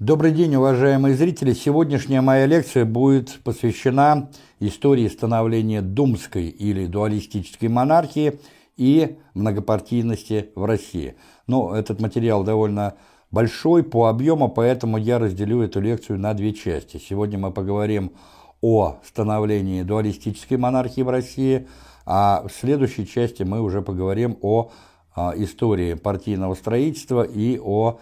Добрый день, уважаемые зрители! Сегодняшняя моя лекция будет посвящена истории становления думской или дуалистической монархии и многопартийности в России. Но этот материал довольно большой по объему, поэтому я разделю эту лекцию на две части. Сегодня мы поговорим о становлении дуалистической монархии в России, а в следующей части мы уже поговорим о а, истории партийного строительства и о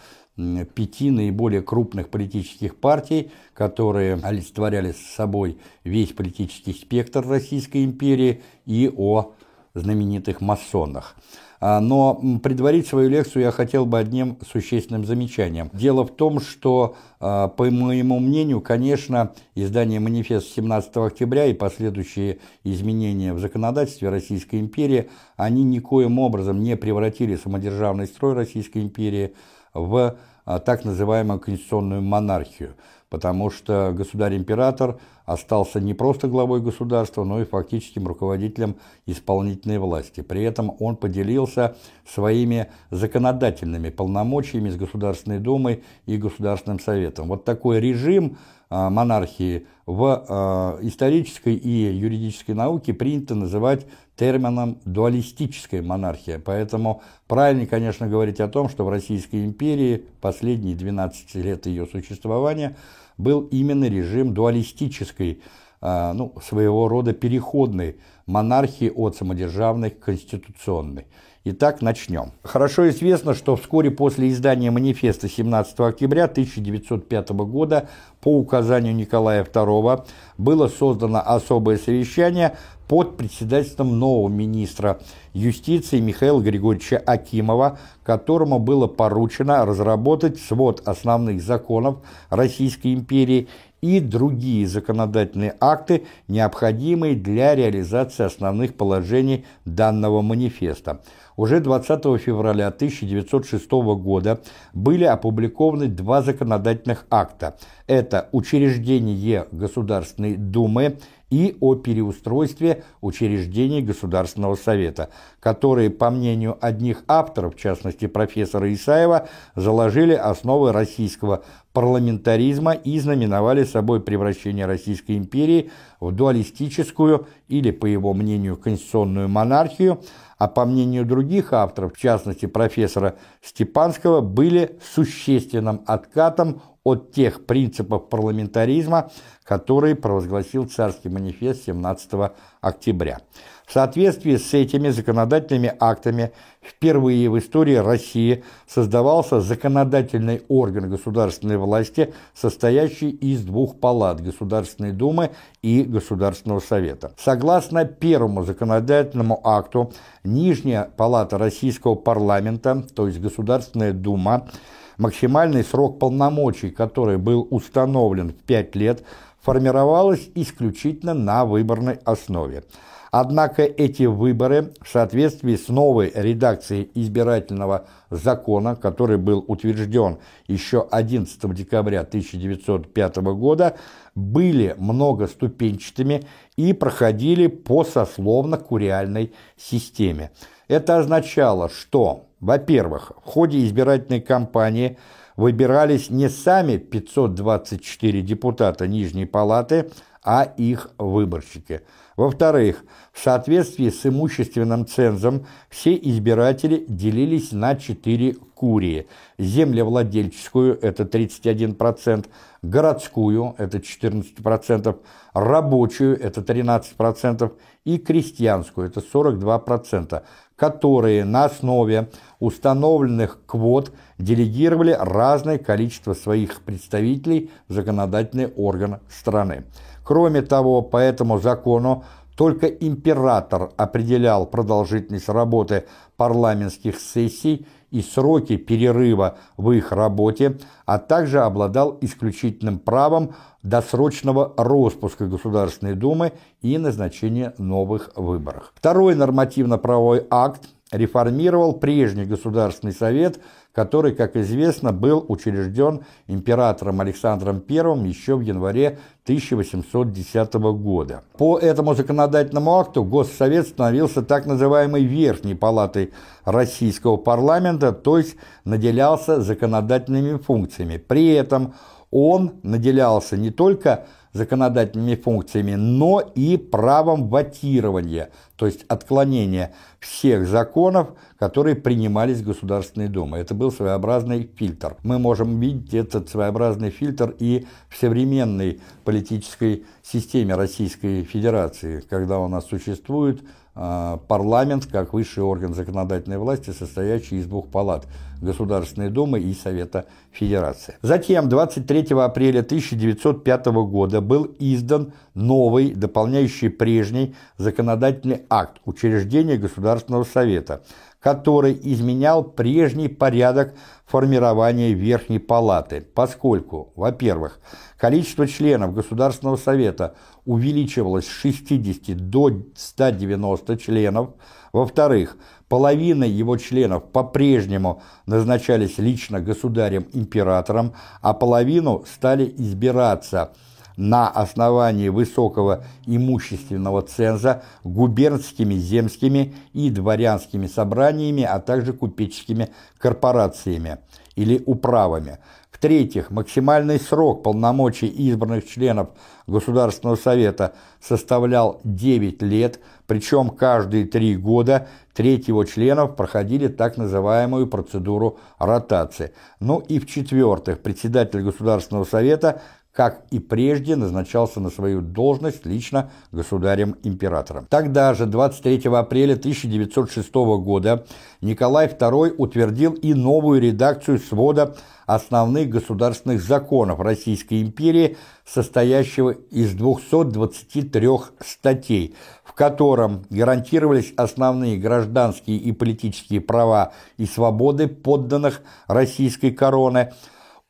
пяти наиболее крупных политических партий, которые олицетворяли с собой весь политический спектр Российской империи и о знаменитых масонах. А, но предварить свою лекцию я хотел бы одним существенным замечанием. Дело в том, что, а, по моему мнению, конечно, издание «Манифест» 17 октября и последующие изменения в законодательстве Российской империи, они никоим образом не превратили самодержавный строй Российской империи в так называемую конституционную монархию, потому что государь-император остался не просто главой государства, но и фактическим руководителем исполнительной власти. При этом он поделился своими законодательными полномочиями с Государственной Думой и Государственным Советом. Вот такой режим а, монархии в а, исторической и юридической науке принято называть термином дуалистическая монархия. Поэтому правильно, конечно, говорить о том, что в Российской империи последние 12 лет ее существования был именно режим дуалистической, а, ну, своего рода переходной монархии от самодержавной к конституционной. Итак, начнем. Хорошо известно, что вскоре после издания манифеста 17 октября 1905 года по указанию Николая II было создано особое совещание под председательством нового министра юстиции Михаила Григорьевича Акимова, которому было поручено разработать свод основных законов Российской империи и другие законодательные акты, необходимые для реализации основных положений данного манифеста. Уже 20 февраля 1906 года были опубликованы два законодательных акта. Это учреждение Государственной Думы и о переустройстве учреждений Государственного Совета, которые, по мнению одних авторов, в частности профессора Исаева, заложили основы российского парламентаризма и знаменовали собой превращение Российской империи в дуалистическую или, по его мнению, конституционную монархию, а по мнению других авторов, в частности профессора Степанского, были существенным откатом от тех принципов парламентаризма, которые провозгласил царский манифест 17 октября. В соответствии с этими законодательными актами впервые в истории России создавался законодательный орган государственной власти, состоящий из двух палат Государственной Думы и Государственного Совета. Согласно первому законодательному акту, Нижняя палата Российского парламента, то есть Государственная Дума, максимальный срок полномочий, который был установлен в 5 лет, формировалась исключительно на выборной основе. Однако эти выборы в соответствии с новой редакцией избирательного закона, который был утвержден еще 11 декабря 1905 года, были многоступенчатыми и проходили по сословно-куриальной системе. Это означало, что во-первых, в ходе избирательной кампании выбирались не сами 524 депутата Нижней Палаты, а их выборщики. Во-вторых, в соответствии с имущественным цензом все избиратели делились на четыре курии. Землевладельческую – это 31%, городскую – это 14%, рабочую – это 13% и крестьянскую – это 42%, которые на основе установленных квот делегировали разное количество своих представителей в законодательный орган страны. Кроме того, по этому закону только император определял продолжительность работы парламентских сессий и сроки перерыва в их работе, а также обладал исключительным правом досрочного распуска Государственной Думы и назначения новых выборов. Второй нормативно-правовой акт реформировал прежний Государственный совет, который, как известно, был учрежден императором Александром I еще в январе 1810 года. По этому законодательному акту Госсовет становился так называемой Верхней палатой российского парламента, то есть наделялся законодательными функциями. При этом он наделялся не только законодательными функциями, но и правом ватирования, то есть отклонения всех законов, которые принимались Государственной Думой. Это был своеобразный фильтр. Мы можем видеть этот своеобразный фильтр и в современной политической системе Российской Федерации, когда у нас существует парламент как высший орган законодательной власти, состоящий из двух палат – Государственной Думы и Совета Федерации. Затем 23 апреля 1905 года был издан новый, дополняющий прежний законодательный акт учреждения Государственного Совета, который изменял прежний порядок формирования Верхней Палаты, поскольку, во-первых, количество членов Государственного Совета увеличивалось с 60 до 190 членов, во-вторых, половина его членов по-прежнему назначались лично государем-императором, а половину стали избираться – на основании высокого имущественного ценза губернскими, земскими и дворянскими собраниями, а также купеческими корпорациями или управами. В-третьих, максимальный срок полномочий избранных членов Государственного Совета составлял 9 лет, причем каждые три года треть его членов проходили так называемую процедуру ротации. Ну и в-четвертых, председатель Государственного Совета – как и прежде, назначался на свою должность лично государем-императором. Тогда же, 23 апреля 1906 года, Николай II утвердил и новую редакцию свода основных государственных законов Российской империи, состоящего из 223 статей, в котором гарантировались основные гражданские и политические права и свободы подданных российской короны –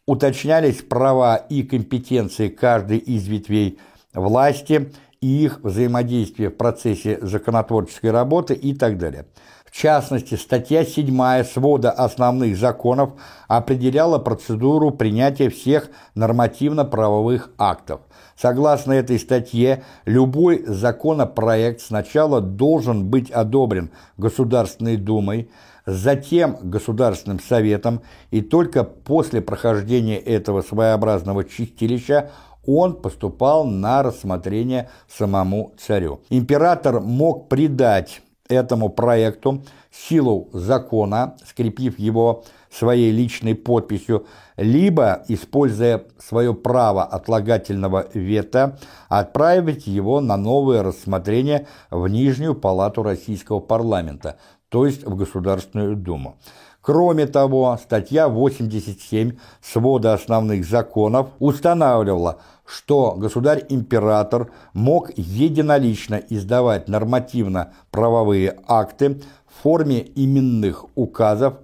уточнялись права и компетенции каждой из ветвей власти и их взаимодействие в процессе законотворческой работы и так далее. В частности, статья 7 свода основных законов определяла процедуру принятия всех нормативно-правовых актов. Согласно этой статье, любой законопроект сначала должен быть одобрен Государственной Думой, затем Государственным Советом, и только после прохождения этого своеобразного чистилища он поступал на рассмотрение самому царю. Император мог придать этому проекту силу закона, скрепив его своей личной подписью, либо, используя свое право отлагательного вето, отправить его на новое рассмотрение в Нижнюю палату российского парламента, то есть в Государственную Думу. Кроме того, статья 87 свода основных законов устанавливала, что государь-император мог единолично издавать нормативно-правовые акты в форме именных указов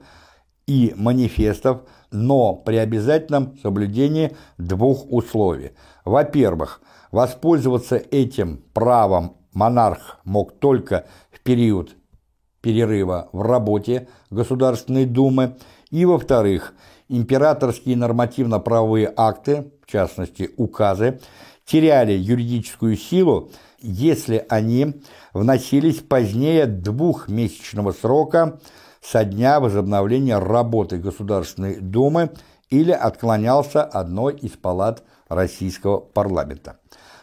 и манифестов, но при обязательном соблюдении двух условий. Во-первых, воспользоваться этим правом монарх мог только в период перерыва в работе Государственной Думы, и, во-вторых, императорские нормативно-правовые акты, в частности указы, теряли юридическую силу, если они вносились позднее двухмесячного срока со дня возобновления работы Государственной Думы или отклонялся одной из палат российского парламента.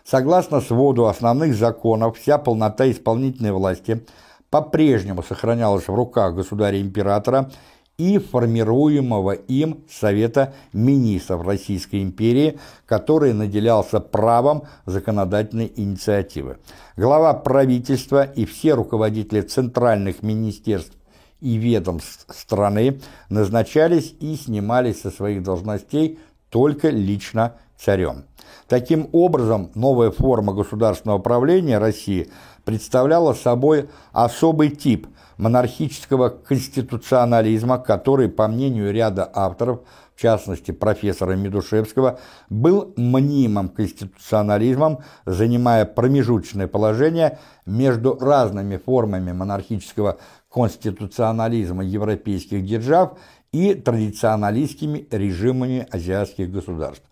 Согласно своду основных законов, вся полнота исполнительной власти – по-прежнему сохранялась в руках государя-императора и формируемого им Совета Министров Российской империи, который наделялся правом законодательной инициативы. Глава правительства и все руководители центральных министерств и ведомств страны назначались и снимались со своих должностей только лично царем. Таким образом, новая форма государственного правления России – представляла собой особый тип монархического конституционализма, который, по мнению ряда авторов, в частности профессора Медушевского, был мнимым конституционализмом, занимая промежуточное положение между разными формами монархического конституционализма европейских держав и традиционалистскими режимами азиатских государств.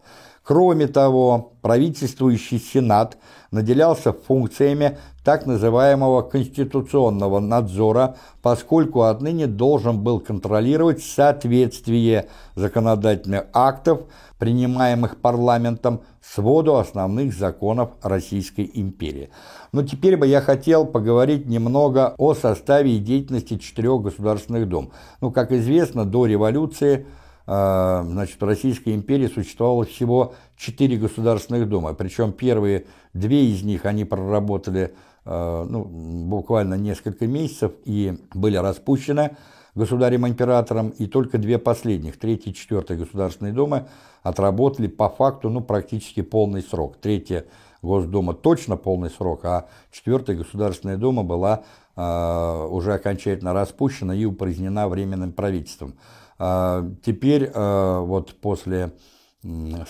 Кроме того, правительствующий Сенат наделялся функциями так называемого конституционного надзора, поскольку отныне должен был контролировать соответствие законодательных актов, принимаемых парламентом, своду основных законов Российской империи. Но теперь бы я хотел поговорить немного о составе и деятельности четырех государственных дум. Ну, как известно, до революции э, значит, в Российской империи существовало всего четыре государственных дома, причем первые две из них они проработали э, ну, буквально несколько месяцев и были распущены государем-императором, и только две последних, третья и четвертая Государственные Думы, отработали по факту ну, практически полный срок. Третья Госдума точно полный срок, а четвертая Государственная Дума была э, уже окончательно распущена и упразднена Временным правительством. Э, теперь, э, вот после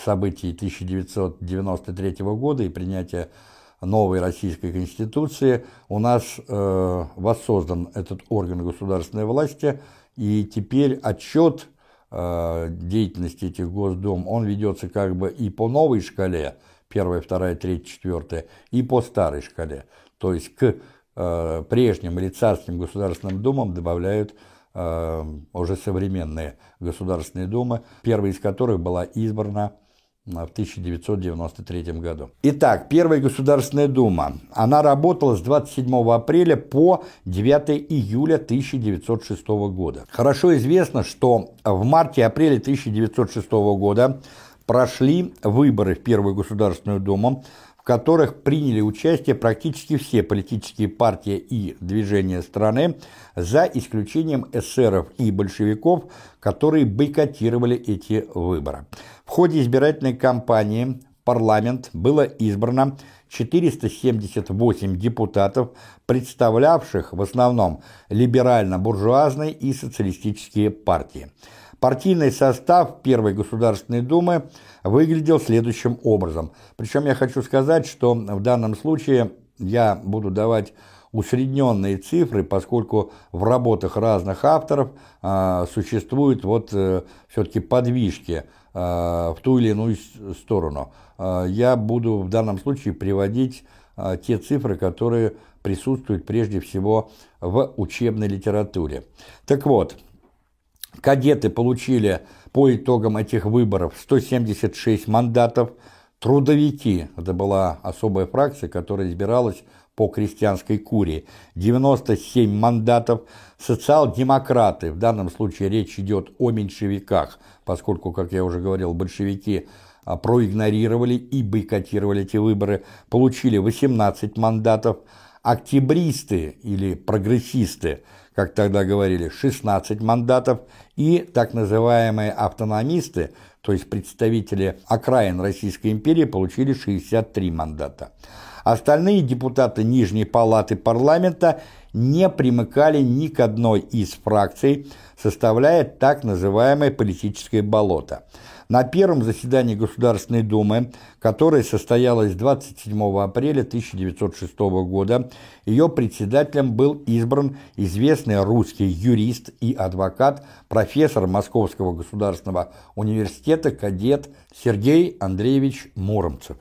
событий 1993 года и принятия новой Российской Конституции у нас э, воссоздан этот орган государственной власти, и теперь отчет э, деятельности этих Госдум, он ведется как бы и по новой шкале, первая, вторая, третья, четвертая, и по старой шкале. То есть к э, прежним или царским государственным думам добавляют э, уже современные государственные думы, первая из которых была избрана э, в 1993 году. Итак, Первая Государственная Дума. Она работала с 27 апреля по 9 июля 1906 года. Хорошо известно, что в марте-апреле 1906 года прошли выборы в Первую Государственную Думу, в которых приняли участие практически все политические партии и движения страны, за исключением эсеров и большевиков, которые бойкотировали эти выборы. В ходе избирательной кампании парламент было избрано 478 депутатов, представлявших в основном либерально-буржуазные и социалистические партии. Партийный состав Первой Государственной Думы выглядел следующим образом. Причем я хочу сказать, что в данном случае я буду давать усредненные цифры, поскольку в работах разных авторов э, существуют вот э, все-таки подвижки э, в ту или иную сторону. Э, я буду в данном случае приводить э, те цифры, которые присутствуют прежде всего в учебной литературе. Так вот, Кадеты получили по итогам этих выборов 176 мандатов. Трудовики, это была особая фракция, которая избиралась по крестьянской курии, 97 мандатов. Социал-демократы, в данном случае речь идет о меньшевиках, поскольку, как я уже говорил, большевики а, проигнорировали и бойкотировали эти выборы, получили 18 мандатов. Октябристы или прогрессисты – как тогда говорили, 16 мандатов, и так называемые автономисты, то есть представители окраин Российской империи, получили 63 мандата. Остальные депутаты Нижней палаты парламента не примыкали ни к одной из фракций, составляя так называемое политическое болото – на первом заседании Государственной Думы, которое состоялось 27 апреля 1906 года, ее председателем был избран известный русский юрист и адвокат, профессор Московского государственного университета, кадет Сергей Андреевич Муромцев.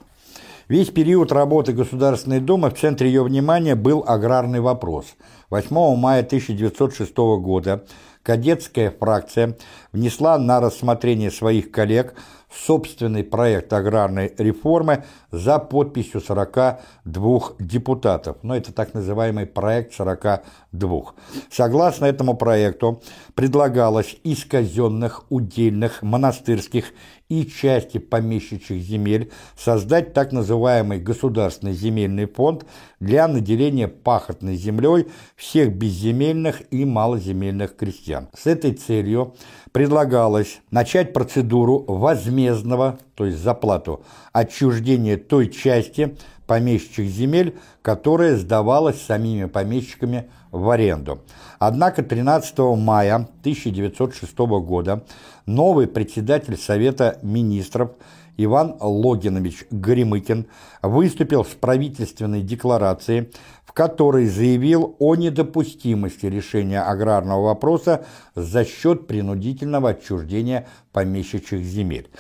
Весь период работы Государственной Думы в центре ее внимания был аграрный вопрос. 8 мая 1906 года кадетская фракция внесла на рассмотрение своих коллег собственный проект аграрной реформы за подписью 42 депутатов. Но это так называемый проект 42. Согласно этому проекту предлагалось из казенных, удельных, монастырских и части помещичьих земель создать так называемый государственный земельный фонд для наделения пахотной землей всех безземельных и малоземельных крестьян. С этой целью предлагалось начать процедуру возмездного, то есть заплату, отчуждения той части помещичьих земель, которая сдавалась самими помещиками в аренду. Однако 13 мая 1906 года новый председатель Совета министров Иван Логинович Горемыкин выступил с правительственной декларацией, в которой заявил о недопустимости решения аграрного вопроса за счет принудительного отчуждения помещичьих земель.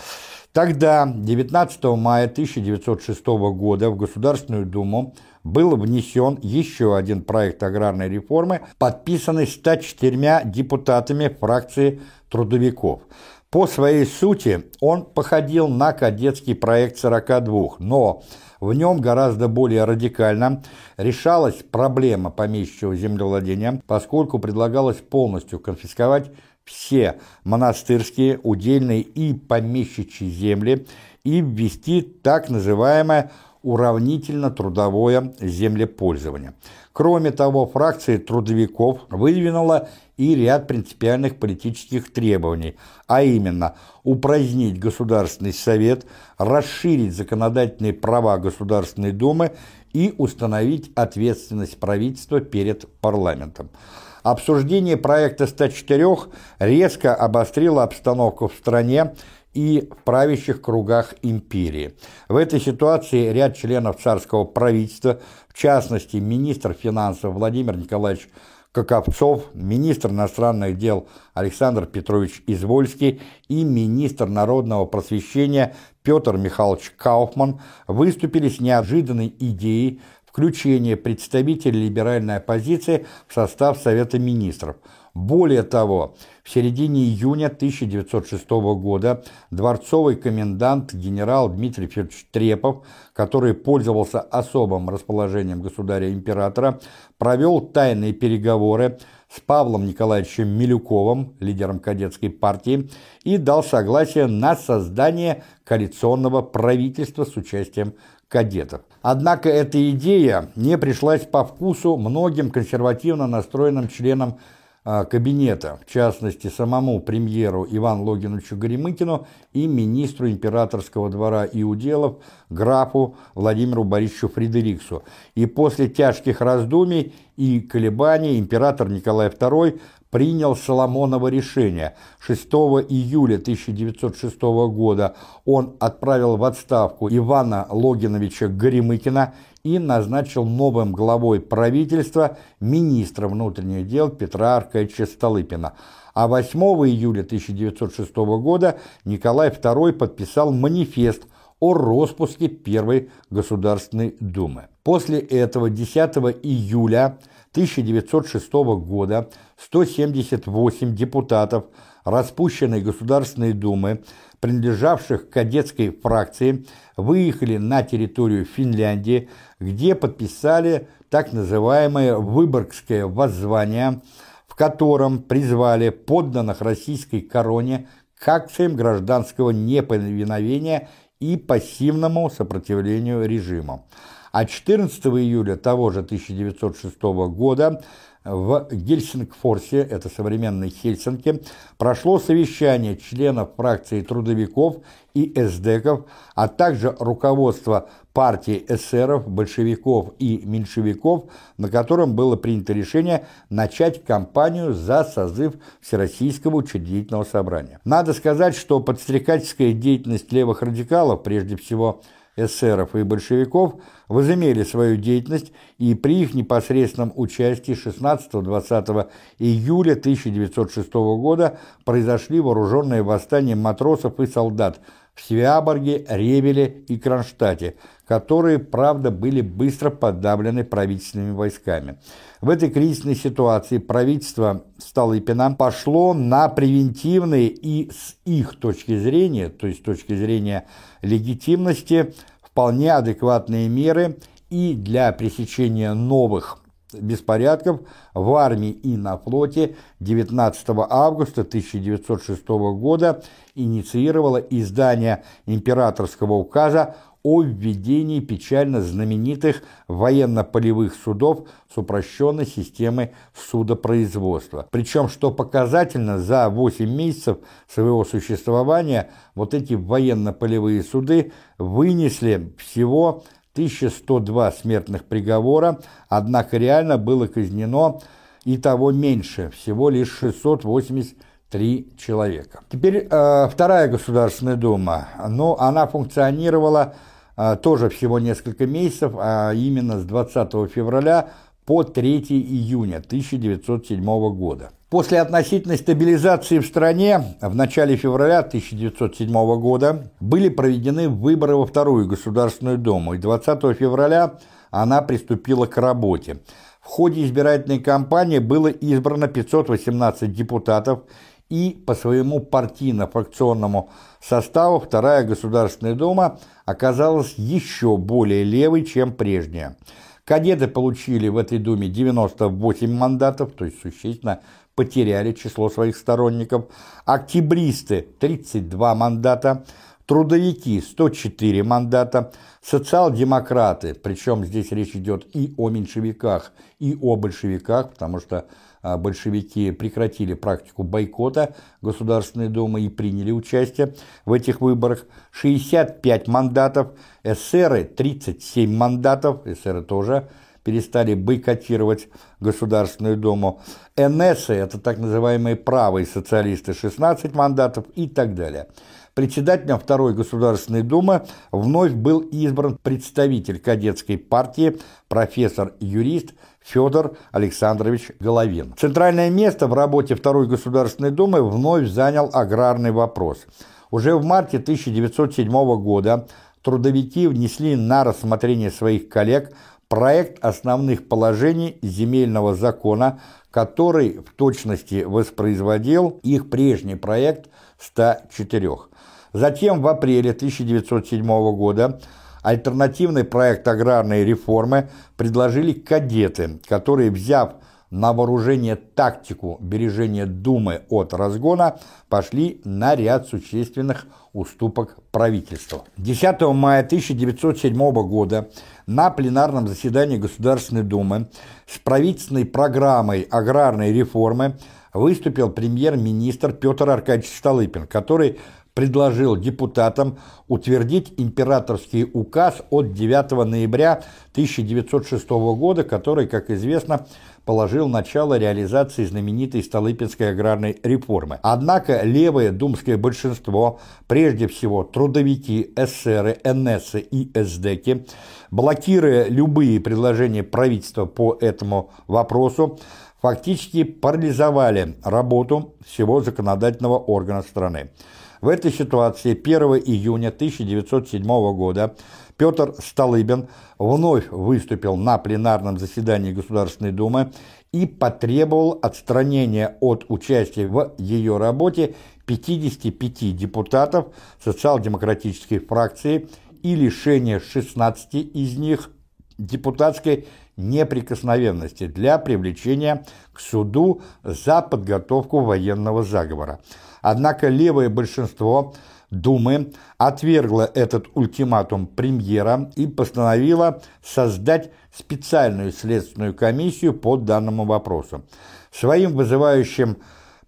Тогда, 19 мая 1906 года, в Государственную Думу был внесен еще один проект аграрной реформы, подписанный 104 депутатами фракции трудовиков. По своей сути он походил на кадетский проект 42, но в нем гораздо более радикально решалась проблема помещичьего землевладения, поскольку предлагалось полностью конфисковать все монастырские, удельные и помещичьи земли и ввести так называемое уравнительно-трудовое землепользование. Кроме того, фракция трудовиков выдвинула и ряд принципиальных политических требований, а именно упразднить Государственный Совет, расширить законодательные права Государственной Думы и установить ответственность правительства перед парламентом. Обсуждение проекта 104 резко обострило обстановку в стране и в правящих кругах империи. В этой ситуации ряд членов царского правительства, в частности министр финансов Владимир Николаевич Коковцов, министр иностранных дел Александр Петрович Извольский и министр народного просвещения Петр Михайлович Кауфман выступили с неожиданной идеей включение представителей либеральной оппозиции в состав Совета министров. Более того, в середине июня 1906 года дворцовый комендант генерал Дмитрий Федорович Трепов, который пользовался особым расположением государя-императора, провел тайные переговоры с Павлом Николаевичем Милюковым, лидером кадетской партии, и дал согласие на создание коалиционного правительства с участием кадетов. Однако эта идея не пришлась по вкусу многим консервативно настроенным членам кабинета, в частности, самому премьеру Ивану Логиновичу Горемыкину и министру императорского двора и уделов графу Владимиру Борисовичу Фредериксу. И после тяжких раздумий и колебаний император Николай II принял Соломоново решение. 6 июля 1906 года он отправил в отставку Ивана Логиновича Горемыкина и назначил новым главой правительства министра внутренних дел Петра Аркадьевича Столыпина. А 8 июля 1906 года Николай II подписал манифест о распуске Первой Государственной Думы. После этого 10 июля 1906 года 178 депутатов распущенной Государственной Думы, принадлежавших кадетской фракции, выехали на территорию Финляндии, где подписали так называемое «Выборгское воззвание», в котором призвали подданных российской короне к акциям гражданского неповиновения и пассивному сопротивлению режиму. А 14 июля того же 1906 года в Гельсингфорсе, это современный Хельсинки, прошло совещание членов фракции трудовиков и эсдеков, а также руководства партии эсеров, большевиков и меньшевиков, на котором было принято решение начать кампанию за созыв Всероссийского учредительного собрания. Надо сказать, что подстрекательская деятельность левых радикалов, прежде всего – эсеров и большевиков возымели свою деятельность и при их непосредственном участии 16-20 июля 1906 года произошли вооруженные восстания матросов и солдат в Свяборге, Ревеле и Кронштадте, которые, правда, были быстро подавлены правительственными войсками. В этой кризисной ситуации правительство Столыпина пошло на превентивные и с их точки зрения, то есть с точки зрения легитимности, вполне адекватные меры и для пресечения новых беспорядков в армии и на флоте 19 августа 1906 года инициировало издание императорского указа о введении печально знаменитых военно-полевых судов с упрощенной системой судопроизводства. Причем, что показательно, за 8 месяцев своего существования вот эти военно-полевые суды вынесли всего 1102 смертных приговора, однако реально было казнено и того меньше, всего лишь 683 человека. Теперь э, вторая Государственная Дума, но она функционировала тоже всего несколько месяцев, а именно с 20 февраля по 3 июня 1907 года. После относительной стабилизации в стране в начале февраля 1907 года были проведены выборы во Вторую Государственную Думу, и 20 февраля она приступила к работе. В ходе избирательной кампании было избрано 518 депутатов, и по своему партийно-фракционному составу Вторая Государственная Дума оказалась еще более левой, чем прежняя. Кадеты получили в этой Думе 98 мандатов, то есть существенно потеряли число своих сторонников, октябристы – 32 мандата, трудовики – 104 мандата, социал-демократы, причем здесь речь идет и о меньшевиках, и о большевиках, потому что большевики прекратили практику бойкота Государственной Думы и приняли участие в этих выборах, 65 мандатов, эсеры – 37 мандатов, эсеры тоже – перестали бойкотировать Государственную Думу. НСы – это так называемые правые социалисты, 16 мандатов и так далее. Председателем Второй Государственной Думы вновь был избран представитель кадетской партии, профессор-юрист Федор Александрович Головин. Центральное место в работе Второй Государственной Думы вновь занял аграрный вопрос. Уже в марте 1907 года трудовики внесли на рассмотрение своих коллег проект основных положений земельного закона, который в точности воспроизводил их прежний проект 104. Затем в апреле 1907 года альтернативный проект аграрной реформы предложили кадеты, которые, взяв на вооружение тактику бережения Думы от разгона, пошли на ряд существенных уступок правительства. 10 мая 1907 года на пленарном заседании Государственной Думы с правительственной программой аграрной реформы выступил премьер-министр Петр Аркадьевич Столыпин, который предложил депутатам утвердить императорский указ от 9 ноября 1906 года, который, как известно, положил начало реализации знаменитой Столыпинской аграрной реформы. Однако левое думское большинство, прежде всего трудовики, эсеры, НСы и эсдеки, блокируя любые предложения правительства по этому вопросу, фактически парализовали работу всего законодательного органа страны. В этой ситуации 1 июня 1907 года Петр Столыбин вновь выступил на пленарном заседании Государственной Думы и потребовал отстранения от участия в ее работе 55 депутатов социал-демократической фракции и лишения 16 из них депутатской неприкосновенности для привлечения к суду за подготовку военного заговора. Однако левое большинство Думы отвергла этот ультиматум премьера и постановила создать специальную следственную комиссию по данному вопросу. Своим вызывающим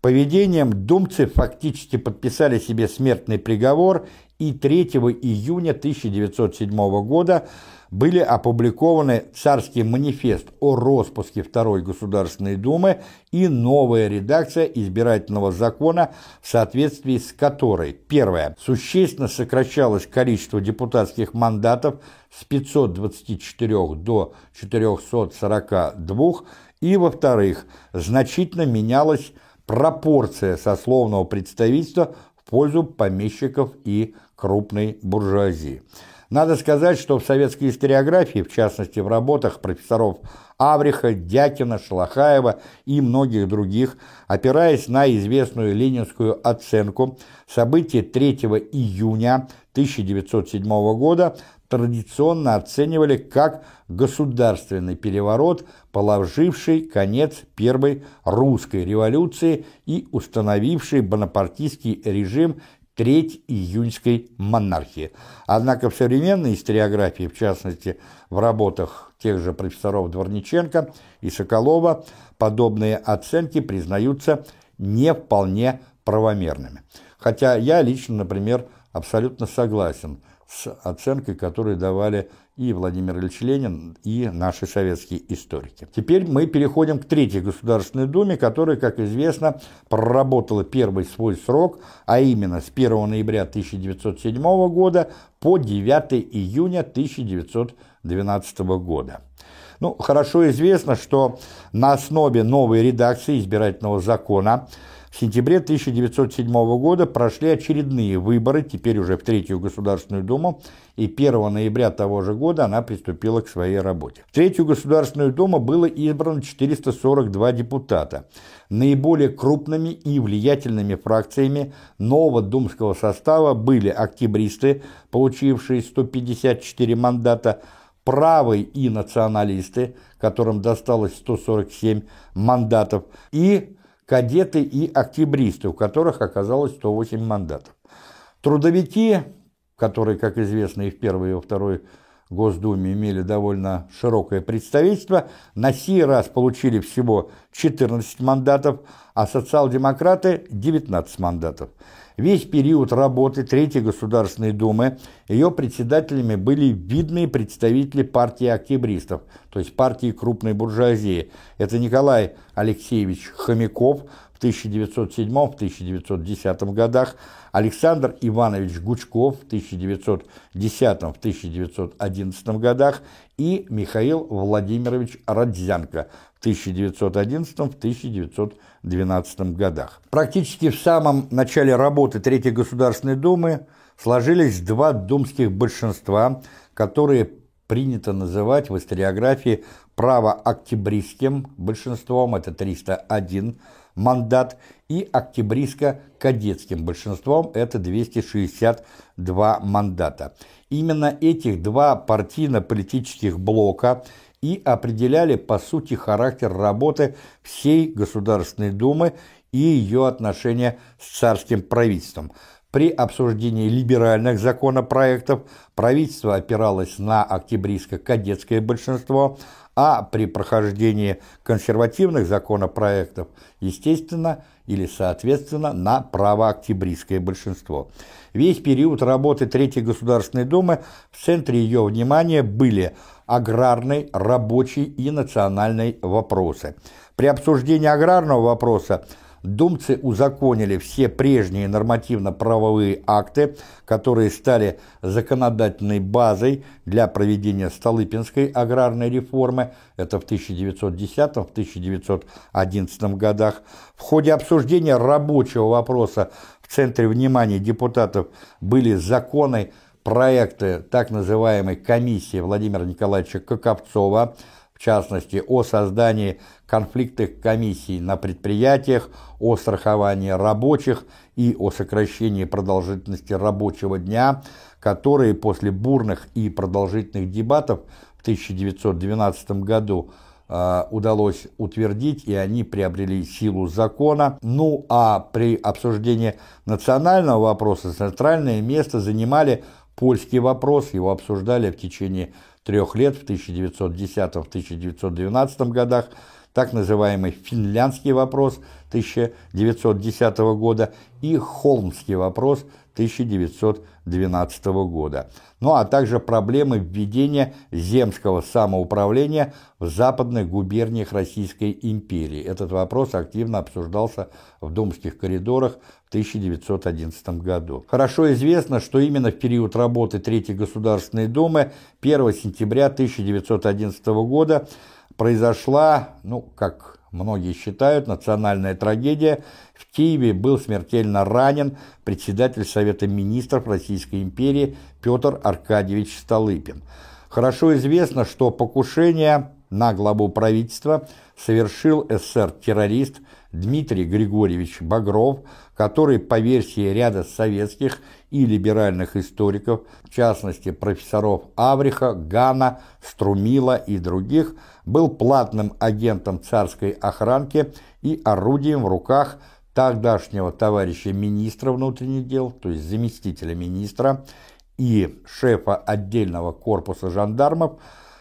поведением думцы фактически подписали себе смертный приговор и 3 июня 1907 года были опубликованы царский манифест о распуске Второй Государственной Думы и новая редакция избирательного закона, в соответствии с которой, первое, существенно сокращалось количество депутатских мандатов с 524 до 442, и, во-вторых, значительно менялась пропорция сословного представительства в пользу помещиков и крупной буржуазии. Надо сказать, что в советской историографии, в частности в работах профессоров Авриха, Дякина, Шалахаева и многих других, опираясь на известную ленинскую оценку, события 3 июня 1907 года традиционно оценивали как государственный переворот, положивший конец Первой русской революции и установивший бонапартийский режим Треть июньской монархии. Однако в современной историографии, в частности в работах тех же профессоров Дворниченко и Соколова, подобные оценки признаются не вполне правомерными. Хотя я лично, например, абсолютно согласен с оценкой, которую давали и Владимир Ильич Ленин, и наши советские историки. Теперь мы переходим к Третьей Государственной Думе, которая, как известно, проработала первый свой срок, а именно с 1 ноября 1907 года по 9 июня 1912 года. Ну, хорошо известно, что на основе новой редакции избирательного закона в сентябре 1907 года прошли очередные выборы, теперь уже в Третью Государственную Думу, и 1 ноября того же года она приступила к своей работе. В Третью Государственную Думу было избрано 442 депутата. Наиболее крупными и влиятельными фракциями нового думского состава были октябристы, получившие 154 мандата, правые и националисты, которым досталось 147 мандатов, и кадеты и октябристы, у которых оказалось 108 мандатов. Трудовики, которые, как известно, и в первой, и во второй Госдуме имели довольно широкое представительство, на сей раз получили всего 14 мандатов, а социал-демократы – 19 мандатов. Весь период работы Третьей Государственной Думы ее председателями были видные представители партии октябристов, то есть партии крупной буржуазии. Это Николай Алексеевич Хомяков в 1907-1910 годах, Александр Иванович Гучков в 1910-1911 годах и Михаил Владимирович Родзянко в 1911-1912 годах. Практически в самом начале работы Третьей Государственной Думы сложились два думских большинства, которые принято называть в историографии право-октябристским большинством, это 301 мандат, и октябристско-кадетским большинством, это 262 мандата. Именно этих два партийно-политических блока и определяли, по сути, характер работы всей Государственной Думы и ее отношения с царским правительством. При обсуждении либеральных законопроектов правительство опиралось на октябристско-кадетское большинство, а при прохождении консервативных законопроектов, естественно, или соответственно, на правооктябристское большинство. Весь период работы Третьей Государственной Думы в центре ее внимания были аграрный, рабочий и национальный вопросы. При обсуждении аграрного вопроса думцы узаконили все прежние нормативно-правовые акты, которые стали законодательной базой для проведения Столыпинской аграрной реформы, это в 1910-1911 годах. В ходе обсуждения рабочего вопроса в центре внимания депутатов были законы, проекты так называемой комиссии Владимира Николаевича Коковцова, в частности, о создании конфликтных комиссий на предприятиях, о страховании рабочих и о сокращении продолжительности рабочего дня, которые после бурных и продолжительных дебатов в 1912 году э, удалось утвердить, и они приобрели силу закона. Ну а при обсуждении национального вопроса центральное место занимали польский вопрос, его обсуждали в течение трех лет в 1910-1912 годах, так называемый финляндский вопрос 1910 года и холмский вопрос 1912 года. Ну а также проблемы введения земского самоуправления в западных губерниях Российской империи. Этот вопрос активно обсуждался в думских коридорах 1911 году. Хорошо известно, что именно в период работы Третьей Государственной Думы 1 сентября 1911 года произошла, ну, как многие считают, национальная трагедия. В Киеве был смертельно ранен председатель Совета министров Российской империи Петр Аркадьевич Столыпин. Хорошо известно, что покушение на главу правительства совершил СССР-террорист Дмитрий Григорьевич Багров, который, по версии ряда советских и либеральных историков, в частности профессоров Авриха, Гана, Струмила и других, был платным агентом царской охранки и орудием в руках тогдашнего товарища министра внутренних дел, то есть заместителя министра, и шефа отдельного корпуса жандармов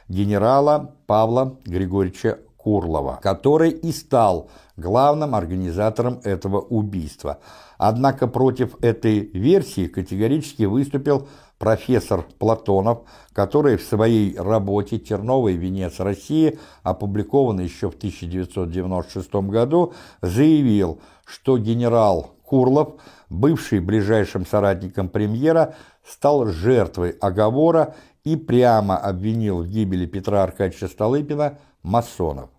генерала Павла Григорьевича Курлова, который и стал главным организатором этого убийства. Однако против этой версии категорически выступил профессор Платонов, который в своей работе «Терновый венец России», опубликованной еще в 1996 году, заявил, что генерал Курлов, бывший ближайшим соратником премьера, стал жертвой оговора и прямо обвинил в гибели Петра Аркадьевича Столыпина масонов.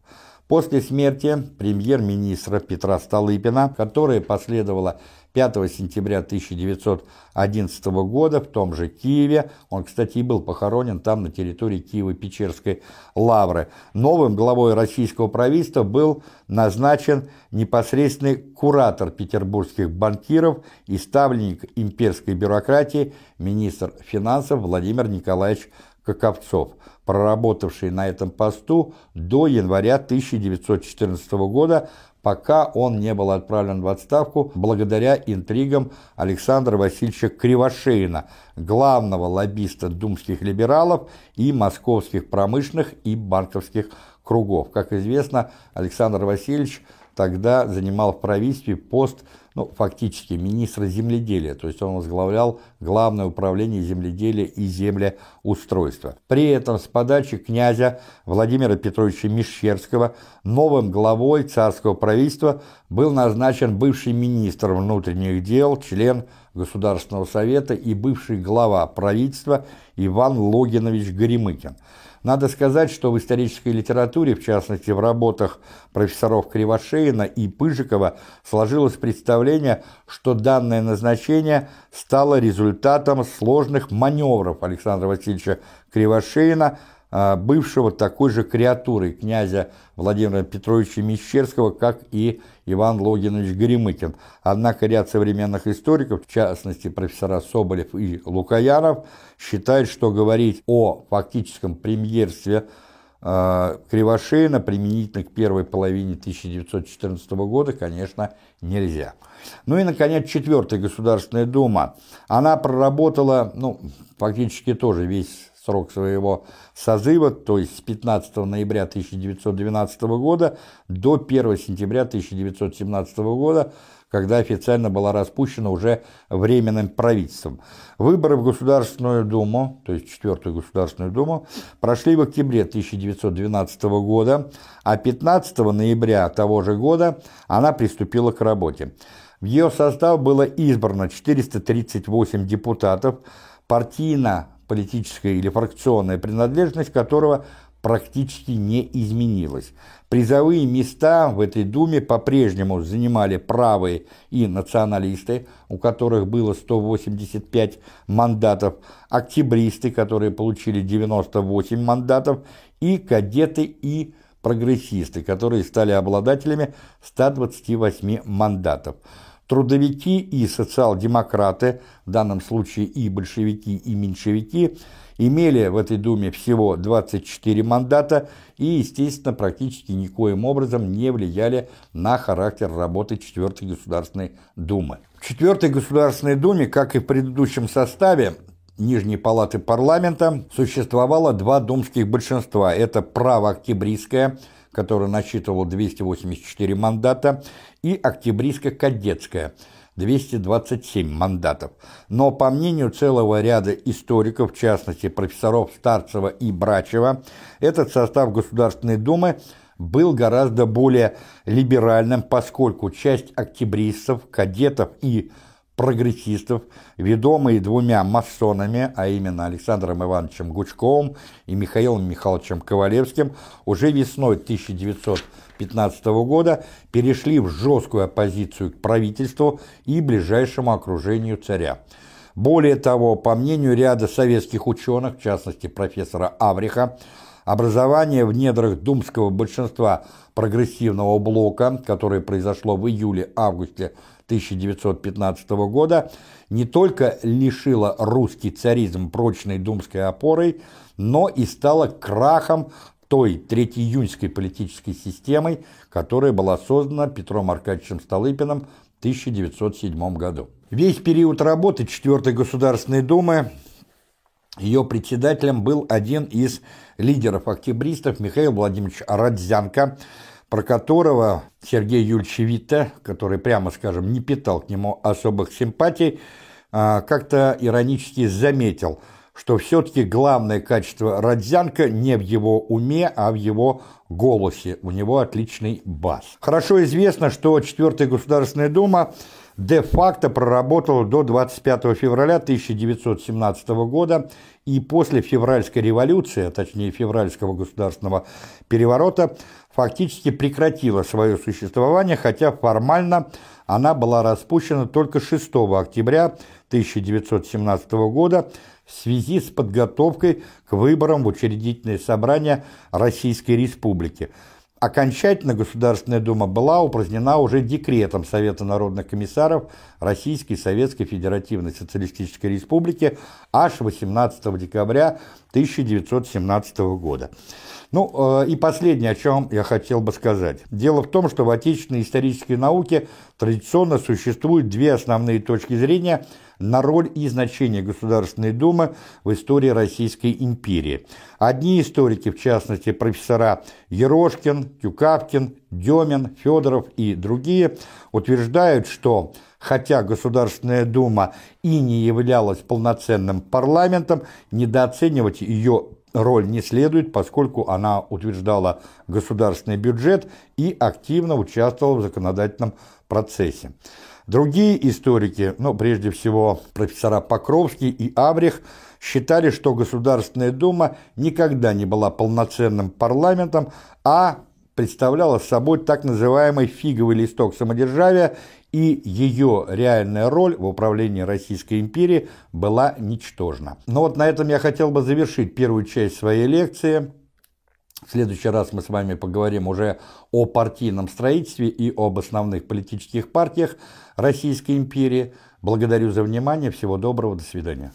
После смерти премьер-министра Петра Столыпина, которая последовала 5 сентября 1911 года в том же Киеве, он, кстати, был похоронен там на территории Киево-Печерской лавры, новым главой российского правительства был назначен непосредственный куратор петербургских банкиров и ставленник имперской бюрократии министр финансов Владимир Николаевич Коковцов, проработавший на этом посту до января 1914 года, пока он не был отправлен в отставку благодаря интригам Александра Васильевича Кривошеина, главного лоббиста думских либералов и московских промышленных и банковских кругов. Как известно, Александр Васильевич тогда занимал в правительстве пост ну, фактически министра земледелия, то есть он возглавлял Главное управление земледелия и землеустройства. При этом с подачи князя Владимира Петровича Мещерского новым главой царского правительства был назначен бывший министр внутренних дел, член Государственного совета и бывший глава правительства Иван Логинович Горемыкин – надо сказать, что в исторической литературе, в частности в работах профессоров Кривошеина и Пыжикова, сложилось представление, что данное назначение стало результатом сложных маневров Александра Васильевича Кривошеина бывшего такой же креатурой князя Владимира Петровича Мещерского, как и Иван Логинович Горемыкин. Однако ряд современных историков, в частности профессора Соболев и Лукаянов, считают, что говорить о фактическом премьерстве э, Кривошеина применительно к первой половине 1914 года, конечно, нельзя. Ну и, наконец, четвертая Государственная Дума. Она проработала, ну, фактически тоже весь срок своего созыва, то есть с 15 ноября 1912 года до 1 сентября 1917 года, когда официально была распущена уже Временным правительством. Выборы в Государственную Думу, то есть Четвертую Государственную Думу, прошли в октябре 1912 года, а 15 ноября того же года она приступила к работе. В ее состав было избрано 438 депутатов, партийно политическая или фракционная принадлежность которого практически не изменилась. Призовые места в этой Думе по-прежнему занимали правые и националисты, у которых было 185 мандатов, октябристы, которые получили 98 мандатов, и кадеты и прогрессисты, которые стали обладателями 128 мандатов. Трудовики и социал-демократы, в данном случае и большевики, и меньшевики, имели в этой Думе всего 24 мандата и, естественно, практически никоим образом не влияли на характер работы 4 Государственной Думы. В 4 Государственной Думе, как и в предыдущем составе, Нижней Палаты парламента существовало два думских большинства. Это право-октябристское, которое насчитывало 284 мандата, и октябристско-кадетская 227 мандатов. Но по мнению целого ряда историков, в частности профессоров Старцева и Брачева, этот состав Государственной Думы был гораздо более либеральным, поскольку часть октябристов, кадетов и прогрессистов, ведомые двумя масонами, а именно Александром Ивановичем Гучковым и Михаилом Михайловичем Ковалевским, уже весной 1915 года перешли в жесткую оппозицию к правительству и ближайшему окружению царя. Более того, по мнению ряда советских ученых, в частности профессора Авриха, образование в недрах думского большинства прогрессивного блока, которое произошло в июле-августе 1915 года не только лишила русский царизм прочной думской опорой, но и стала крахом той третьеиюньской политической системой, которая была создана Петром Аркадьевичем Столыпиным в 1907 году. Весь период работы 4 Государственной Думы Ее председателем был один из лидеров октябристов Михаил Владимирович Родзянко, про которого Сергей Юльевич Витте, который, прямо скажем, не питал к нему особых симпатий, а, как-то иронически заметил, что все-таки главное качество Родзянко не в его уме, а в его голосе. У него отличный бас. Хорошо известно, что 4 Государственная Дума де-факто проработала до 25 февраля 1917 года и после февральской революции, а точнее февральского государственного переворота, фактически прекратила свое существование, хотя формально она была распущена только 6 октября 1917 года в связи с подготовкой к выборам в учредительное собрание Российской Республики. Окончательно Государственная Дума была упразднена уже декретом Совета народных комиссаров Российской Советской Федеративной Социалистической Республики аж 18 декабря 1917 года. Ну, э, и последнее, о чем я хотел бы сказать. Дело в том, что в отечественной исторической науке традиционно существуют две основные точки зрения на роль и значение Государственной Думы в истории Российской империи. Одни историки, в частности профессора Ерошкин, Тюкавкин, Демин, Федоров и другие, утверждают, что хотя Государственная Дума и не являлась полноценным парламентом, недооценивать ее роль не следует, поскольку она утверждала государственный бюджет и активно участвовала в законодательном процессе. Другие историки, ну, прежде всего профессора Покровский и Абрих, считали, что Государственная Дума никогда не была полноценным парламентом, а представляла собой так называемый фиговый листок самодержавия и ее реальная роль в управлении Российской империей была ничтожна. Но вот на этом я хотел бы завершить первую часть своей лекции. В следующий раз мы с вами поговорим уже о партийном строительстве и об основных политических партиях Российской империи. Благодарю за внимание. Всего доброго. До свидания.